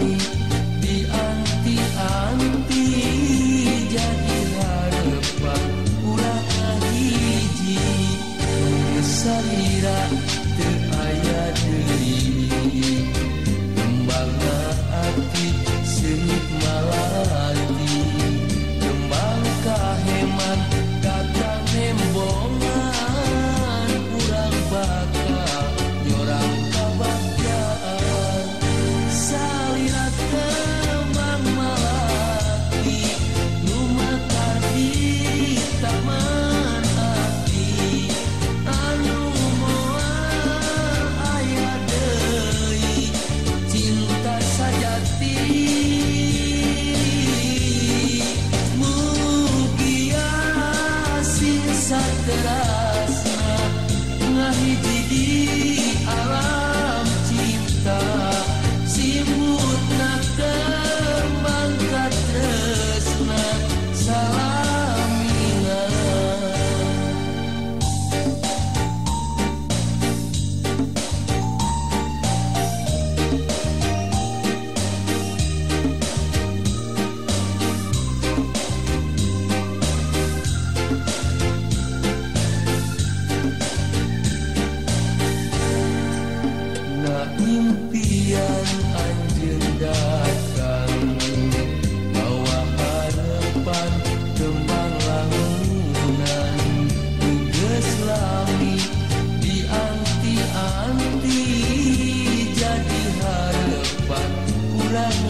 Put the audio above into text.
hiji Salira